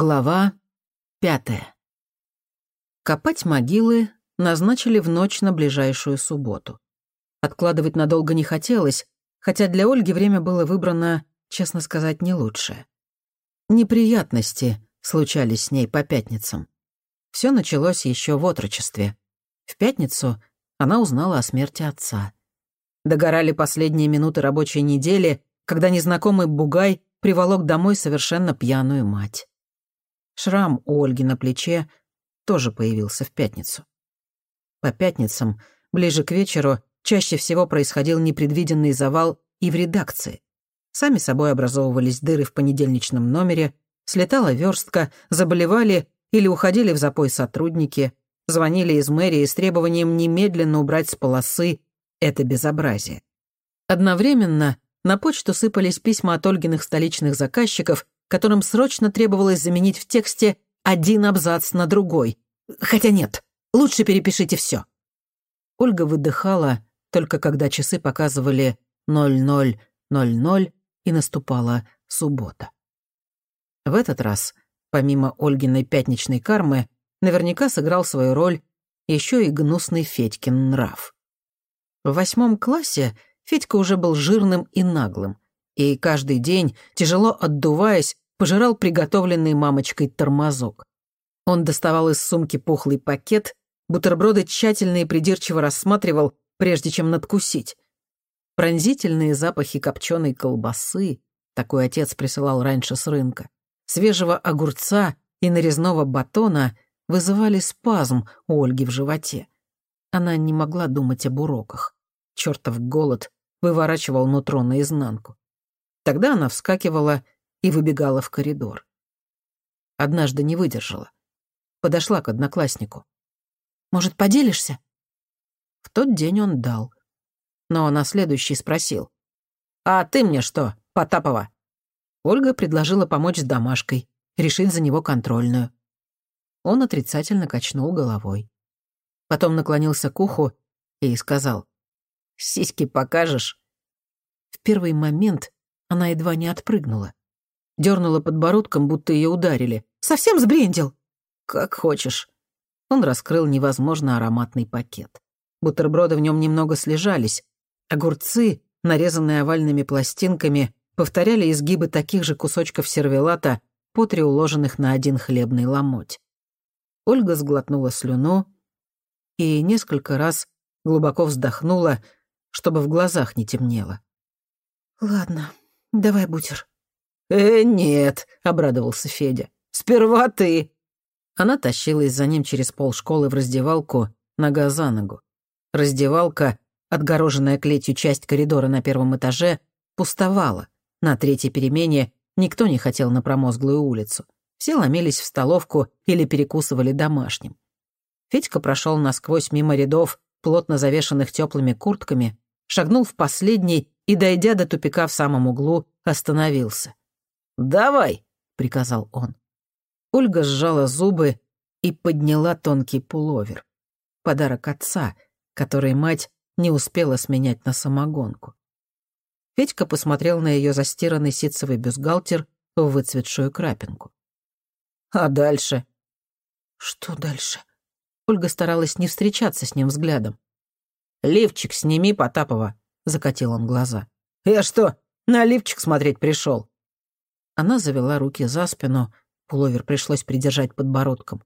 Глава пятая. Копать могилы назначили в ночь на ближайшую субботу. Откладывать надолго не хотелось, хотя для Ольги время было выбрано, честно сказать, не лучшее. Неприятности случались с ней по пятницам. Все началось еще в отрочестве. В пятницу она узнала о смерти отца. Догорали последние минуты рабочей недели, когда незнакомый бугай приволок домой совершенно пьяную мать. Шрам у Ольги на плече тоже появился в пятницу. По пятницам, ближе к вечеру, чаще всего происходил непредвиденный завал и в редакции. Сами собой образовывались дыры в понедельничном номере, слетала верстка, заболевали или уходили в запой сотрудники, звонили из мэрии с требованием немедленно убрать с полосы это безобразие. Одновременно на почту сыпались письма от Ольгиных столичных заказчиков, которым срочно требовалось заменить в тексте один абзац на другой. Хотя нет, лучше перепишите все. Ольга выдыхала, только когда часы показывали 00.00 и наступала суббота. В этот раз, помимо Ольгиной пятничной кармы, наверняка сыграл свою роль еще и гнусный Федькин нрав. В восьмом классе Федька уже был жирным и наглым, и каждый день, тяжело отдуваясь, пожирал приготовленный мамочкой тормозок. Он доставал из сумки пухлый пакет, бутерброды тщательно и придирчиво рассматривал, прежде чем надкусить. Пронзительные запахи копченой колбасы, такой отец присылал раньше с рынка, свежего огурца и нарезного батона вызывали спазм у Ольги в животе. Она не могла думать об уроках. Чертов голод выворачивал нутро наизнанку. Тогда она вскакивала и выбегала в коридор. Однажды не выдержала. Подошла к однокласснику. «Может, поделишься?» В тот день он дал. Но на следующий спросил. «А ты мне что, Потапова?» Ольга предложила помочь с домашкой, решить за него контрольную. Он отрицательно качнул головой. Потом наклонился к уху и сказал. «Сиськи покажешь?» В первый момент она едва не отпрыгнула дернула подбородком, будто ее ударили. «Совсем сбрендил?» «Как хочешь». Он раскрыл невозможно ароматный пакет. Бутерброды в нем немного слежались. Огурцы, нарезанные овальными пластинками, повторяли изгибы таких же кусочков сервелата, по три уложенных на один хлебный ломоть. Ольга сглотнула слюну и несколько раз глубоко вздохнула, чтобы в глазах не темнело. «Ладно, давай бутер», «Э, нет», — обрадовался Федя. «Сперва ты». Она тащилась за ним через полшколы в раздевалку, нога за ногу. Раздевалка, отгороженная клетью часть коридора на первом этаже, пустовала. На третьей перемене никто не хотел на промозглую улицу. Все ломились в столовку или перекусывали домашним. Федька прошел насквозь мимо рядов, плотно завешанных теплыми куртками, шагнул в последний и, дойдя до тупика в самом углу, остановился. «Давай!» — приказал он. Ольга сжала зубы и подняла тонкий пуловер. Подарок отца, который мать не успела сменять на самогонку. Федька посмотрел на ее застиранный ситцевый бюстгальтер в выцветшую крапинку. «А дальше?» «Что дальше?» Ольга старалась не встречаться с ним взглядом. «Лифчик сними, Потапова», — закатил он глаза. «Я что, на лифчик смотреть пришел? Она завела руки за спину, пуловер пришлось придержать подбородком.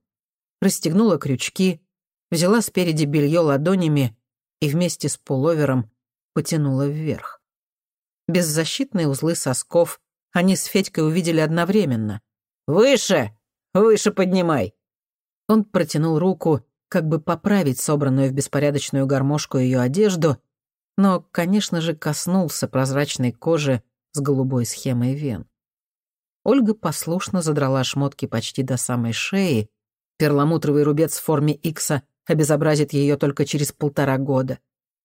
Расстегнула крючки, взяла спереди белье ладонями и вместе с пуловером потянула вверх. Беззащитные узлы сосков они с Федькой увидели одновременно. «Выше! Выше поднимай!» Он протянул руку, как бы поправить собранную в беспорядочную гармошку ее одежду, но, конечно же, коснулся прозрачной кожи с голубой схемой вен. Ольга послушно задрала шмотки почти до самой шеи. Перламутровый рубец в форме икса обезобразит ее только через полтора года.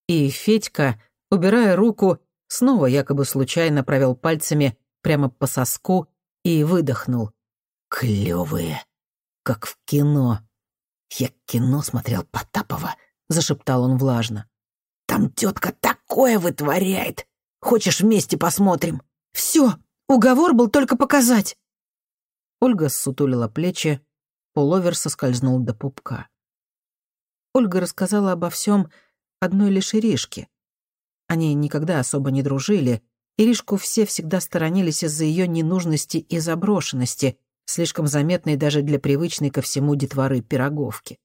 И Федька, убирая руку, снова якобы случайно провел пальцами прямо по соску и выдохнул. «Клёвые, как в кино». «Я кино смотрел Потапова», — зашептал он влажно. «Там тетка такое вытворяет. Хочешь, вместе посмотрим?» «Все, Уговор был только показать». Ольга ссутулила плечи, пуловер соскользнул до пупка. Ольга рассказала обо всем одной лишь Иришке. Они никогда особо не дружили, Иришку все всегда сторонились из-за ее ненужности и заброшенности, слишком заметной даже для привычной ко всему детворы пироговки.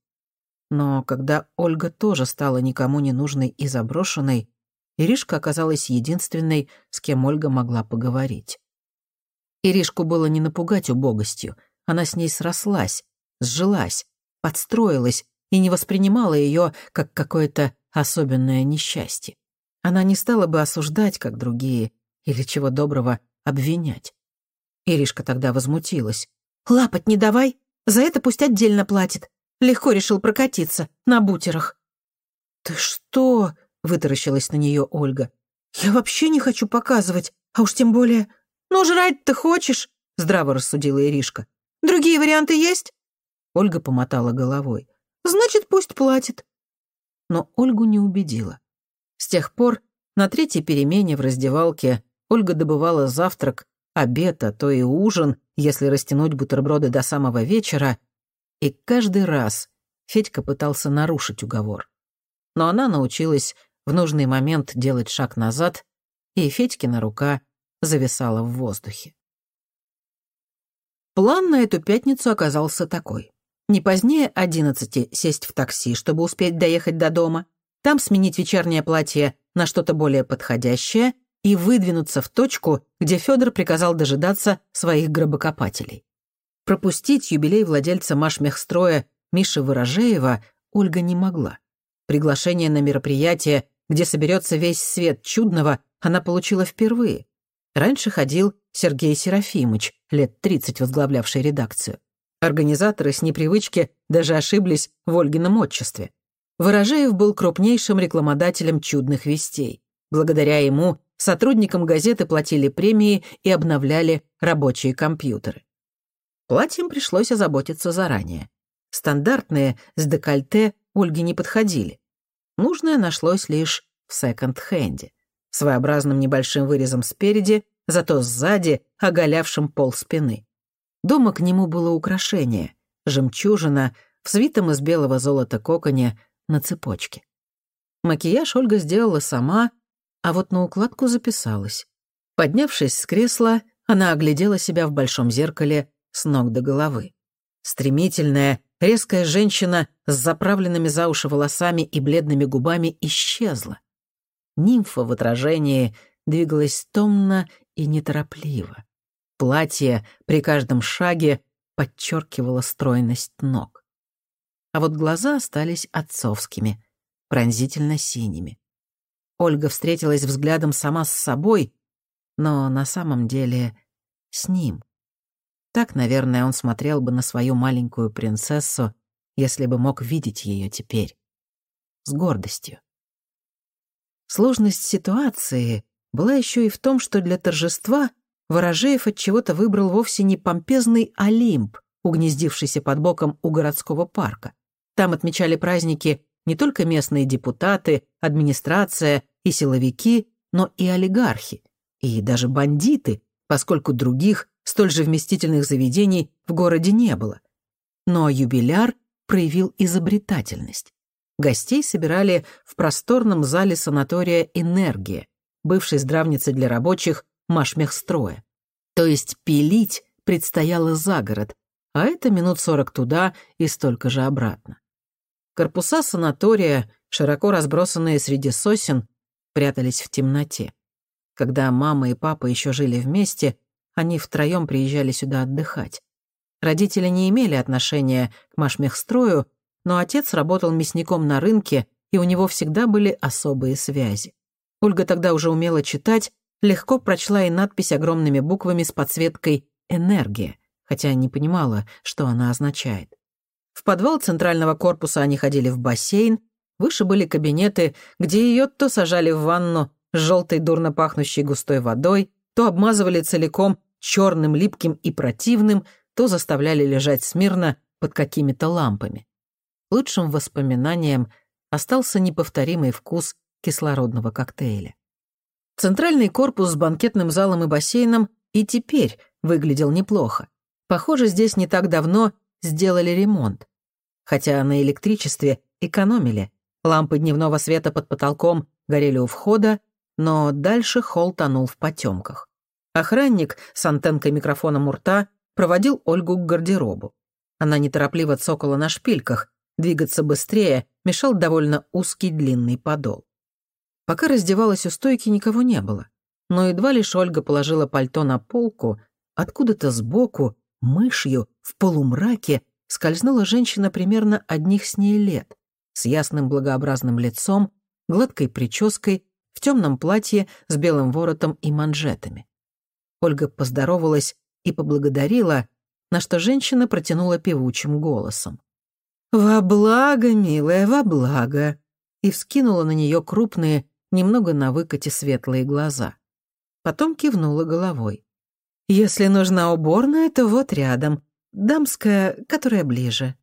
Но когда Ольга тоже стала никому не нужной и заброшенной, Иришка оказалась единственной, с кем Ольга могла поговорить. Иришку было не напугать убогостью, она с ней срослась, сжилась, подстроилась и не воспринимала ее как какое-то особенное несчастье. Она не стала бы осуждать, как другие, или чего доброго обвинять. Иришка тогда возмутилась. «Лапать не давай, за это пусть отдельно платит. Легко решил прокатиться, на бутерах». «Ты что?» — вытаращилась на нее Ольга. «Я вообще не хочу показывать, а уж тем более...» «Ну, жрать ты хочешь?» — здраво рассудила Иришка. «Другие варианты есть?» Ольга помотала головой. «Значит, пусть платит». Но Ольгу не убедила. С тех пор на третьей перемене в раздевалке Ольга добывала завтрак, обед, а то и ужин, если растянуть бутерброды до самого вечера, и каждый раз Федька пытался нарушить уговор. Но она научилась в нужный момент делать шаг назад, и Федькина рука зависала в воздухе. План на эту пятницу оказался такой. Не позднее одиннадцати сесть в такси, чтобы успеть доехать до дома, там сменить вечернее платье на что-то более подходящее и выдвинуться в точку, где Федор приказал дожидаться своих гробокопателей. Пропустить юбилей владельца Машмехстроя Миши Ворожеева Ольга не могла. Приглашение на мероприятие, где соберется весь свет чудного, она получила впервые. Раньше ходил Сергей Серафимович, лет 30 возглавлявший редакцию. Организаторы с непривычки даже ошиблись в Ольгином отчестве. Ворожеев был крупнейшим рекламодателем чудных вестей. Благодаря ему сотрудникам газеты платили премии и обновляли рабочие компьютеры. Платьем пришлось озаботиться заранее. Стандартные, с декольте, Ольге не подходили. Нужное нашлось лишь в секонд-хенде. Своеобразным небольшим вырезом спереди, зато сзади оголявшим пол спины. Дома к нему было украшение — жемчужина в свитом из белого золота коконе на цепочке. Макияж Ольга сделала сама, а вот на укладку записалась. Поднявшись с кресла, она оглядела себя в большом зеркале с ног до головы. Стремительная, резкая женщина с заправленными за уши волосами и бледными губами исчезла. Нимфа в отражении двигалась томно и неторопливо. Платье при каждом шаге подчеркивало стройность ног. А вот глаза остались отцовскими, пронзительно синими. Ольга встретилась взглядом сама с собой, но на самом деле с ним. Так, наверное, он смотрел бы на свою маленькую принцессу, если бы мог видеть ее теперь. С гордостью. Сложность ситуации была еще и в том, что для торжества Ворожеев от чего-то выбрал вовсе не помпезный Олимп, угнездившийся под боком у городского парка. Там отмечали праздники не только местные депутаты, администрация и силовики, но и олигархи, и даже бандиты, поскольку других столь же вместительных заведений в городе не было. Но юбиляр проявил изобретательность. Гостей собирали в просторном зале санатория «Энергия», бывшей здравницы для рабочих Машмехстроя. То есть пилить предстояло за город, а это минут сорок туда и столько же обратно. Корпуса санатория, широко разбросанные среди сосен, прятались в темноте. Когда мама и папа еще жили вместе, они втроем приезжали сюда отдыхать. Родители не имели отношения к машмехстрою, но отец работал мясником на рынке, и у него всегда были особые связи. Ольга тогда уже умела читать, легко прочла и надпись огромными буквами с подсветкой «Энергия», хотя не понимала, что она означает. В подвал центрального корпуса они ходили в бассейн, выше были кабинеты, где ее то сажали в ванну с желтой дурно пахнущей густой водой, то обмазывали целиком черным, липким и противным, то заставляли лежать смирно под какими-то лампами. Лучшим воспоминанием остался неповторимый вкус кислородного коктейля. Центральный корпус с банкетным залом и бассейном и теперь выглядел неплохо. Похоже, здесь не так давно сделали ремонт. Хотя на электричестве экономили. Лампы дневного света под потолком горели у входа, но дальше холл тонул в потемках. Охранник с антенкой микрофона у рта проводил Ольгу к гардеробу. Она неторопливо цокала на шпильках, двигаться быстрее мешал довольно узкий длинный подол. Пока раздевалась у стойки, никого не было. Но едва лишь Ольга положила пальто на полку, откуда-то сбоку, мышью, в полумраке, скользнула женщина примерно одних с ней лет, с ясным благообразным лицом, гладкой прической, в темном платье с белым воротом и манжетами. Ольга поздоровалась и поблагодарила, на что женщина протянула певучим голосом. «Во благо, милая, во благо!» и вскинула на нее крупные, немного на выкате светлые глаза. Потом кивнула головой. «Если нужна уборная, то вот рядом. Дамская, которая ближе».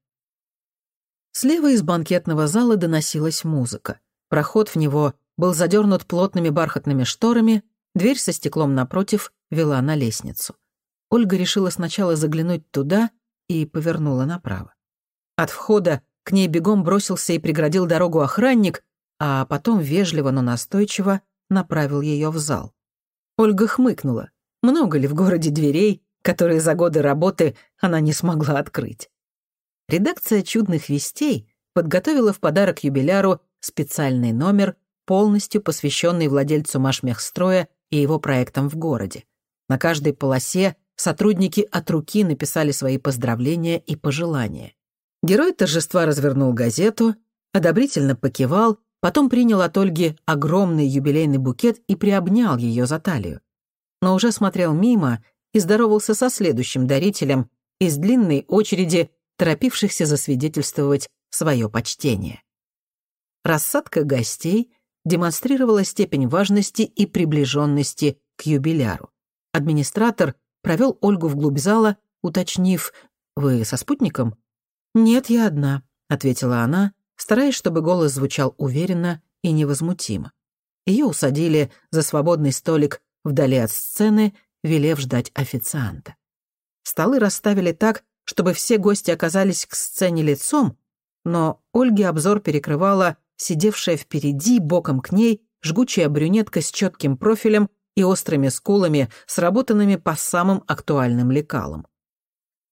Слева из банкетного зала доносилась музыка. Проход в него был задернут плотными бархатными шторами, дверь со стеклом напротив вела на лестницу. Ольга решила сначала заглянуть туда и повернула направо. От входа к ней бегом бросился и преградил дорогу охранник, а потом вежливо, но настойчиво направил ее в зал. Ольга хмыкнула. Много ли в городе дверей, которые за годы работы она не смогла открыть? Редакция «Чудных вестей» подготовила в подарок юбиляру специальный номер, полностью посвященный владельцу Машмехстроя и его проектам в городе. На каждой полосе сотрудники от руки написали свои поздравления и пожелания. Герой торжества развернул газету, одобрительно покивал, потом принял от Ольги огромный юбилейный букет и приобнял ее за талию. Но уже смотрел мимо и здоровался со следующим дарителем из длинной очереди, торопившихся засвидетельствовать свое почтение. Рассадка гостей демонстрировала степень важности и приближенности к юбиляру. Администратор провел Ольгу вглубь зала, уточнив «Вы со спутником?» «Нет, я одна», — ответила она, стараясь, чтобы голос звучал уверенно и невозмутимо. Ее усадили за свободный столик вдали от сцены, велев ждать официанта. Столы расставили так, чтобы все гости оказались к сцене лицом, но Ольге обзор перекрывала сидевшая впереди, боком к ней, жгучая брюнетка с четким профилем и острыми скулами, сработанными по самым актуальным лекалам.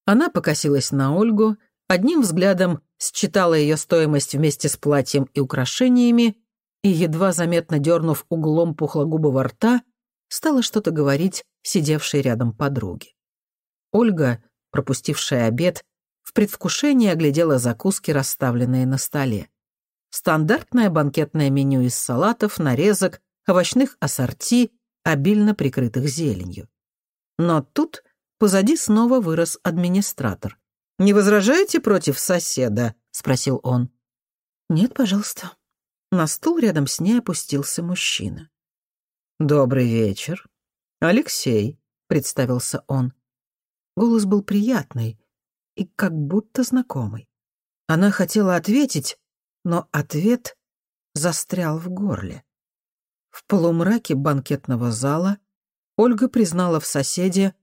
Она покосилась на Ольгу, одним взглядом считала ее стоимость вместе с платьем и украшениями и, едва заметно дернув углом пухлогубого рта, стала что-то говорить сидевшей рядом подруге. Ольга, пропустившая обед, в предвкушении оглядела закуски, расставленные на столе. Стандартное банкетное меню из салатов, нарезок, овощных ассорти, обильно прикрытых зеленью. Но тут позади снова вырос администратор. «Не возражаете против соседа?» — спросил он. «Нет, пожалуйста». На стул рядом с ней опустился мужчина. «Добрый вечер. Алексей», — представился он. Голос был приятный и как будто знакомый. Она хотела ответить, но ответ застрял в горле. В полумраке банкетного зала Ольга признала в соседе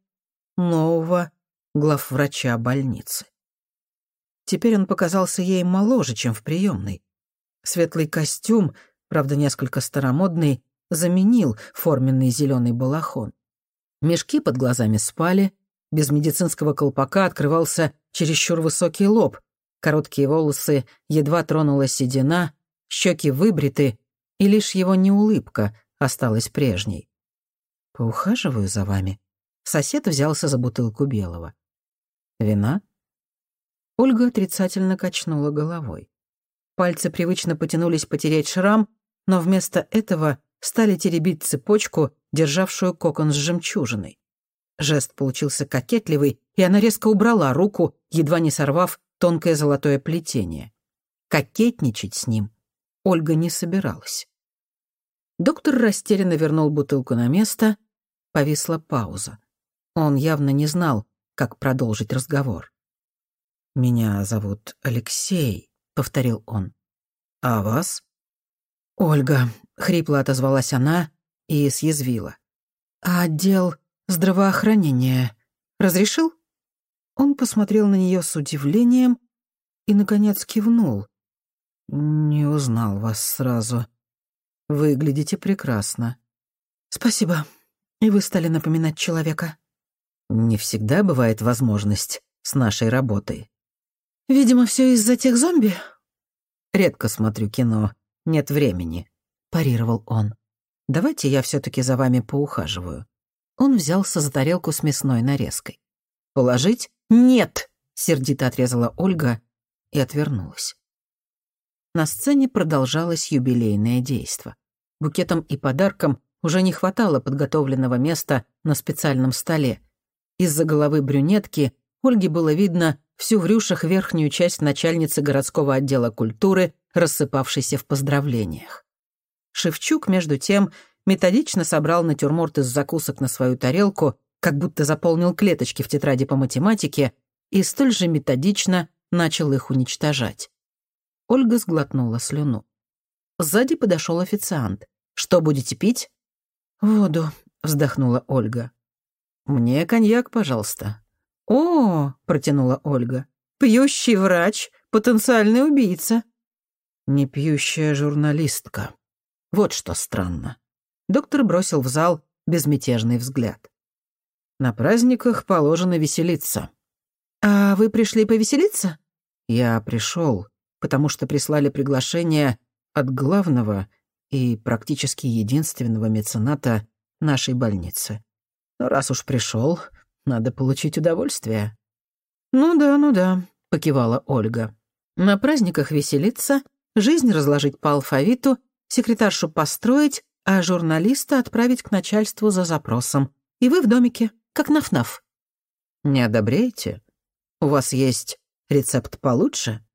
нового главврача больницы. Теперь он показался ей моложе, чем в приемной. Светлый костюм, правда, несколько старомодный, заменил форменный зеленый балахон. Мешки под глазами спали, без медицинского колпака открывался чересчур высокий лоб, короткие волосы едва тронула седина, щеки выбриты, и лишь его неулыбка осталась прежней. «Поухаживаю за вами». Сосед взялся за бутылку белого. «Вина?» Ольга отрицательно качнула головой. Пальцы привычно потянулись потереть шрам, но вместо этого стали теребить цепочку, державшую кокон с жемчужиной. Жест получился кокетливый, и она резко убрала руку, едва не сорвав тонкое золотое плетение. Кокетничать с ним Ольга не собиралась. Доктор растерянно вернул бутылку на место, повисла пауза. Он явно не знал, как продолжить разговор. «Меня зовут Алексей», — повторил он. «А вас?» «Ольга», — хрипло отозвалась она и съязвила. «А отдел здравоохранения разрешил?» Он посмотрел на нее с удивлением и, наконец, кивнул. «Не узнал вас сразу. Выглядите прекрасно». «Спасибо. И вы стали напоминать человека». «Не всегда бывает возможность с нашей работой». «Видимо, все из-за тех зомби?» «Редко смотрю кино. Нет времени», — парировал он. «Давайте я все таки за вами поухаживаю». Он взялся за тарелку с мясной нарезкой. «Положить?» «Нет!» — сердито отрезала Ольга и отвернулась. На сцене продолжалось юбилейное действо. Букетом и подарком уже не хватало подготовленного места на специальном столе. Из-за головы брюнетки Ольге было видно всю в рюшах верхнюю часть начальницы городского отдела культуры, рассыпавшейся в поздравлениях. Шевчук, между тем, методично собрал натюрморт из закусок на свою тарелку, как будто заполнил клеточки в тетради по математике, и столь же методично начал их уничтожать. Ольга сглотнула слюну. Сзади подошел официант. «Что будете пить?» «Воду», — вздохнула Ольга. «Мне коньяк, пожалуйста». «О!» — протянула Ольга. «Пьющий врач, потенциальный убийца». «Не пьющая журналистка. Вот что странно». Доктор бросил в зал безмятежный взгляд. «На праздниках положено веселиться». «А вы пришли повеселиться?» «Я пришел, потому что прислали приглашение от главного и практически единственного мецената нашей больницы. Но раз уж пришел, надо получить удовольствие». «Ну да, ну да», — покивала Ольга. «На праздниках веселиться, жизнь разложить по алфавиту, секретаршу построить, а журналиста отправить к начальству за запросом. И вы в домике, как наф-наф». «Не одобряете? У вас есть рецепт получше?»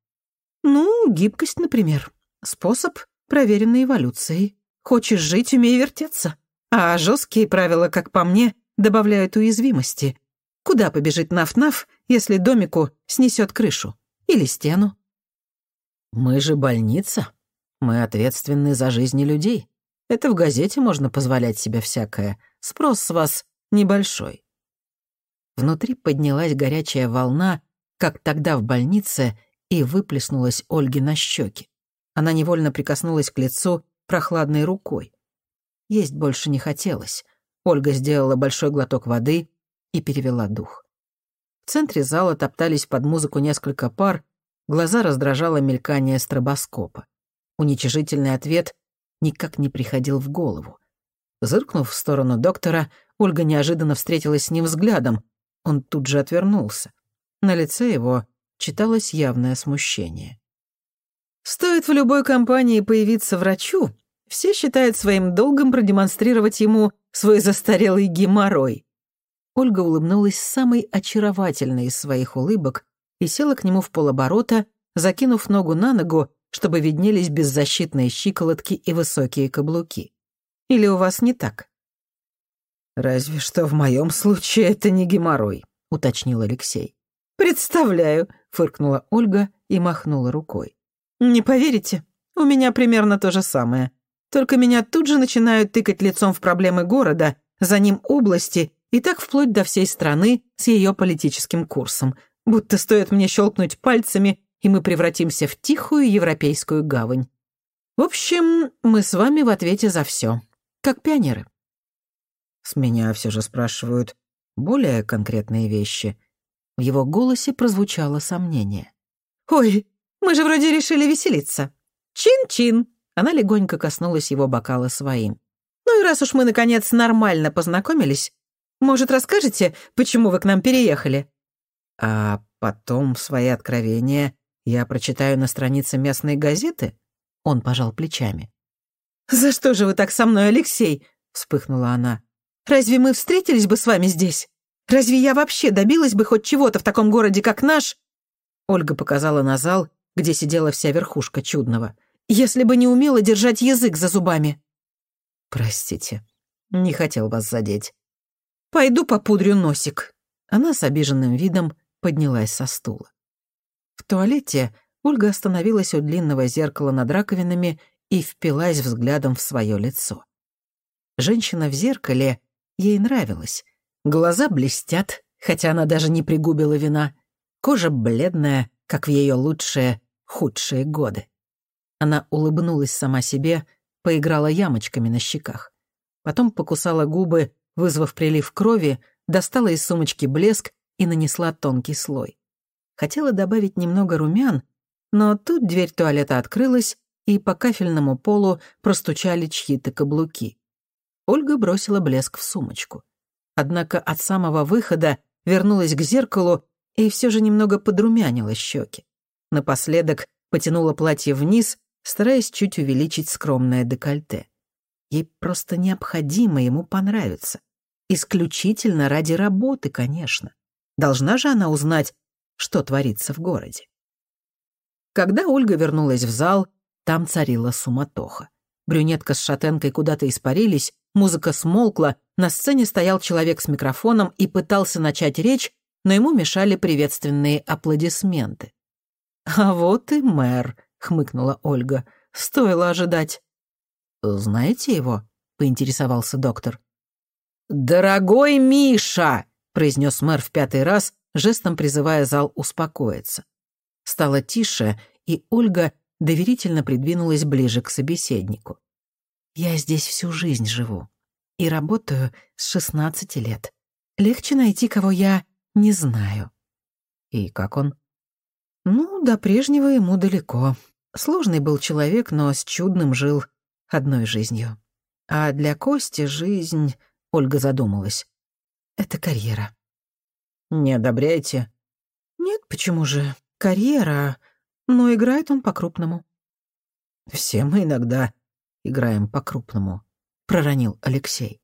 Ну, гибкость, например. Способ, проверенный эволюцией. Хочешь жить, умей вертеться. А жесткие правила, как по мне, добавляют уязвимости. Куда побежит Наф-Наф, если домику снесет крышу? Или стену? Мы же больница. Мы ответственны за жизни людей. Это в газете можно позволять себе всякое. Спрос с вас небольшой. Внутри поднялась горячая волна, как тогда в больнице, и выплеснулась Ольге на щеки. Она невольно прикоснулась к лицу прохладной рукой. Есть больше не хотелось. Ольга сделала большой глоток воды и перевела дух. В центре зала топтались под музыку несколько пар, глаза раздражало мелькание стробоскопа. Уничижительный ответ никак не приходил в голову. Зыркнув в сторону доктора, Ольга неожиданно встретилась с ним взглядом. Он тут же отвернулся. На лице его читалось явное смущение. Стоит в любой компании появиться врачу, все считают своим долгом продемонстрировать ему свой застарелый геморрой. Ольга улыбнулась самой очаровательной из своих улыбок и села к нему в полоборота, закинув ногу на ногу, чтобы виднелись беззащитные щиколотки и высокие каблуки. Или у вас не так? «Разве что в моем случае это не геморрой», — уточнил Алексей. «Представляю», — фыркнула Ольга и махнула рукой. «Не поверите, у меня примерно то же самое. Только меня тут же начинают тыкать лицом в проблемы города, за ним области и так вплоть до всей страны с ее политическим курсом. Будто стоит мне щелкнуть пальцами, и мы превратимся в тихую европейскую гавань. В общем, мы с вами в ответе за все, как пионеры». С меня все же спрашивают более конкретные вещи — в его голосе прозвучало сомнение. «Ой, мы же вроде решили веселиться. Чин-чин!» Она легонько коснулась его бокала своим. «Ну и раз уж мы, наконец, нормально познакомились, может, расскажете, почему вы к нам переехали?» «А потом свои откровения я прочитаю на странице местной газеты?» Он пожал плечами. «За что же вы так со мной, Алексей?» — вспыхнула она. «Разве мы встретились бы с вами здесь?» Разве я вообще добилась бы хоть чего-то в таком городе, как наш?» Ольга показала на зал, где сидела вся верхушка чудного. «Если бы не умела держать язык за зубами». «Простите, не хотел вас задеть». «Пойду попудрю носик». Она с обиженным видом поднялась со стула. В туалете Ольга остановилась у длинного зеркала над раковинами и впилась взглядом в свое лицо. Женщина в зеркале ей нравилась. Глаза блестят, хотя она даже не пригубила вина. Кожа бледная, как в ее лучшие, худшие годы. Она улыбнулась сама себе, поиграла ямочками на щеках. Потом покусала губы, вызвав прилив крови, достала из сумочки блеск и нанесла тонкий слой. Хотела добавить немного румян, но тут дверь туалета открылась, и по кафельному полу простучали чьи-то каблуки. Ольга бросила блеск в сумочку. Однако от самого выхода вернулась к зеркалу и все же немного подрумянила щеки. Напоследок потянула платье вниз, стараясь чуть увеличить скромное декольте. Ей просто необходимо ему понравиться. Исключительно ради работы, конечно. Должна же она узнать, что творится в городе. Когда Ольга вернулась в зал, там царила суматоха. Брюнетка с шатенкой куда-то испарились, музыка смолкла, на сцене стоял человек с микрофоном и пытался начать речь, но ему мешали приветственные аплодисменты. «А вот и мэр», — хмыкнула Ольга. «Стоило ожидать». «Знаете его?» — поинтересовался доктор. «Дорогой Миша!» — произнес мэр в пятый раз, жестом призывая зал успокоиться. Стало тише, и Ольга доверительно придвинулась ближе к собеседнику. «Я здесь всю жизнь живу и работаю с шестнадцати лет. Легче найти, кого я не знаю». «И как он?» «Ну, до прежнего ему далеко. Сложный был человек, но с чудным жил одной жизнью. А для Кости жизнь...» — Ольга задумалась. «Это карьера». «Не одобряете?» «Нет, почему же? Карьера, но играет он по-крупному». «Все мы иногда играем по-крупному», — проронил Алексей.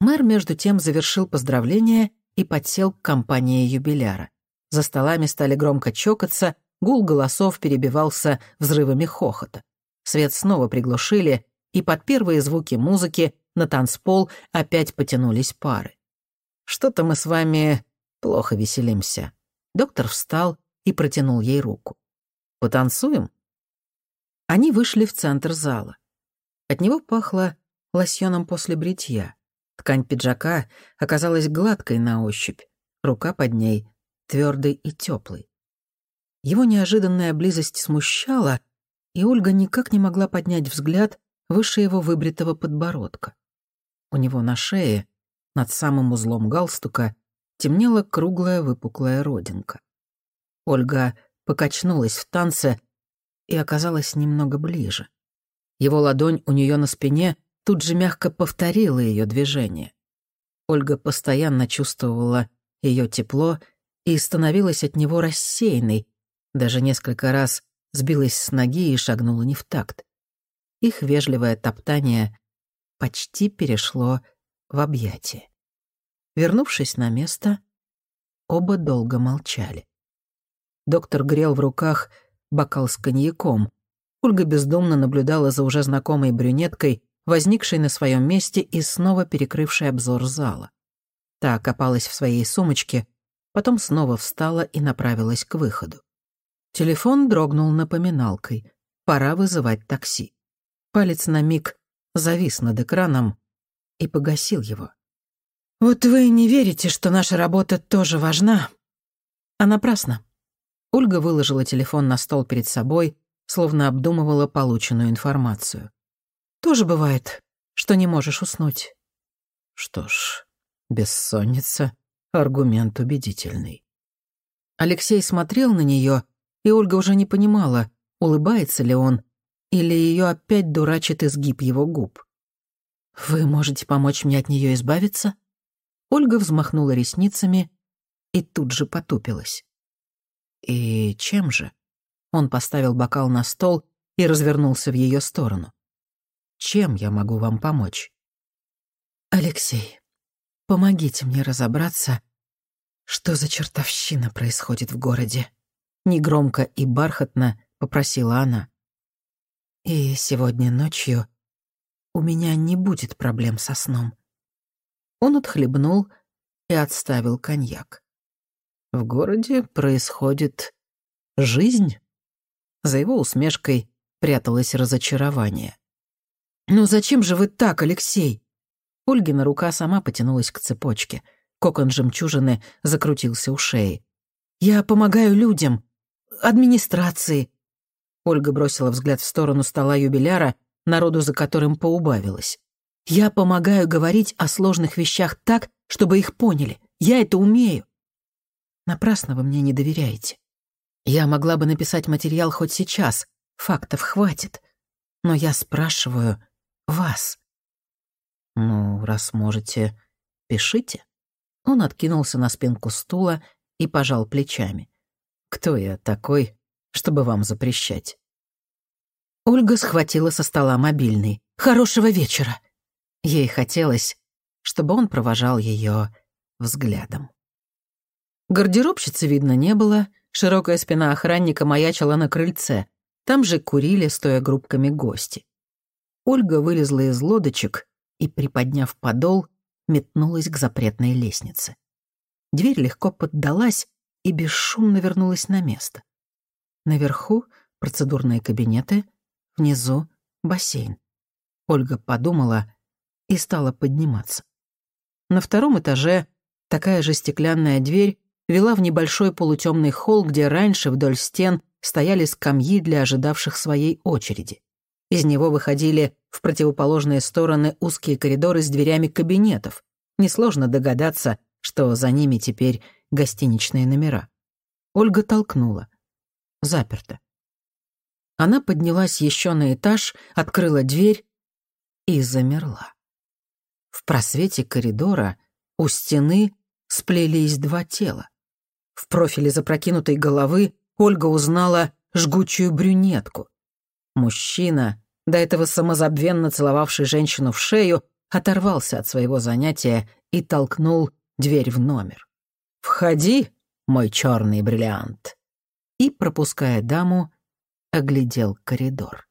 Мэр, между тем, завершил поздравление и подсел к компании юбиляра. За столами стали громко чокаться, гул голосов перебивался взрывами хохота. Свет снова приглушили, и под первые звуки музыки на танцпол опять потянулись пары. «Что-то мы с вами плохо веселимся». Доктор встал и протянул ей руку. «Потанцуем?» Они вышли в центр зала. От него пахло лосьоном после бритья. Ткань пиджака оказалась гладкой на ощупь, рука под ней твердой и теплой. Его неожиданная близость смущала, и Ольга никак не могла поднять взгляд выше его выбритого подбородка. У него на шее, над самым узлом галстука, темнела круглая выпуклая родинка. Ольга покачнулась в танце и оказалась немного ближе. Его ладонь у нее на спине тут же мягко повторила ее движение. Ольга постоянно чувствовала ее тепло и становилась от него рассеянной, даже несколько раз сбилась с ноги и шагнула не в такт. Их вежливое топтание почти перешло в объятие. Вернувшись на место, оба долго молчали. Доктор грел в руках бокал с коньяком. Ольга бездомно наблюдала за уже знакомой брюнеткой, возникшей на своем месте и снова перекрывшей обзор зала. Та окопалась в своей сумочке, потом снова встала и направилась к выходу. Телефон дрогнул напоминалкой. Пора вызывать такси. Палец на миг завис над экраном и погасил его. «Вот вы не верите, что наша работа тоже важна?» А напрасно. Ольга выложила телефон на стол перед собой, словно обдумывала полученную информацию. «Тоже бывает, что не можешь уснуть». Что ж, бессонница — аргумент убедительный. Алексей смотрел на нее, и Ольга уже не понимала, улыбается ли он, или ее опять дурачит изгиб его губ. «Вы можете помочь мне от нее избавиться?» Ольга взмахнула ресницами и тут же потупилась. «И чем же?» Он поставил бокал на стол и развернулся в ее сторону. «Чем я могу вам помочь?» «Алексей, помогите мне разобраться, что за чертовщина происходит в городе», — негромко и бархатно попросила она. «И сегодня ночью у меня не будет проблем со сном». Он отхлебнул и отставил коньяк. В городе происходит жизнь. За его усмешкой пряталось разочарование. «Ну зачем же вы так, Алексей?» Ольгина рука сама потянулась к цепочке. Кокон жемчужины закрутился у шеи. «Я помогаю людям, администрации». Ольга бросила взгляд в сторону стола юбиляра, народу за которым поубавилось. «Я помогаю говорить о сложных вещах так, чтобы их поняли. Я это умею». Напрасно вы мне не доверяете. Я могла бы написать материал хоть сейчас, фактов хватит. Но я спрашиваю вас. Ну, раз можете, пишите. Он откинулся на спинку стула и пожал плечами. «Кто я такой, чтобы вам запрещать?» Ольга схватила со стола мобильный. «Хорошего вечера!» Ей хотелось, чтобы он провожал ее взглядом. Гардеробщицы видно не было, широкая спина охранника маячила на крыльце. Там же курили, стоя группками гости. Ольга вылезла из лодочек и, приподняв подол, метнулась к запретной лестнице. Дверь легко поддалась и бесшумно вернулась на место. Наверху — процедурные кабинеты, внизу — бассейн. Ольга подумала и стала подниматься. На втором этаже такая же стеклянная дверь вела в небольшой полутемный холл, где раньше вдоль стен стояли скамьи для ожидавших своей очереди. Из него выходили в противоположные стороны узкие коридоры с дверями кабинетов. Несложно догадаться, что за ними теперь гостиничные номера. Ольга толкнула. Заперто. Она поднялась еще на этаж, открыла дверь и замерла. В просвете коридора у стены сплелись два тела. В профиле запрокинутой головы Ольга узнала жгучую брюнетку. Мужчина, до этого самозабвенно целовавший женщину в шею, оторвался от своего занятия и толкнул дверь в номер. «Входи, мой черный бриллиант!» И, пропуская даму, оглядел коридор.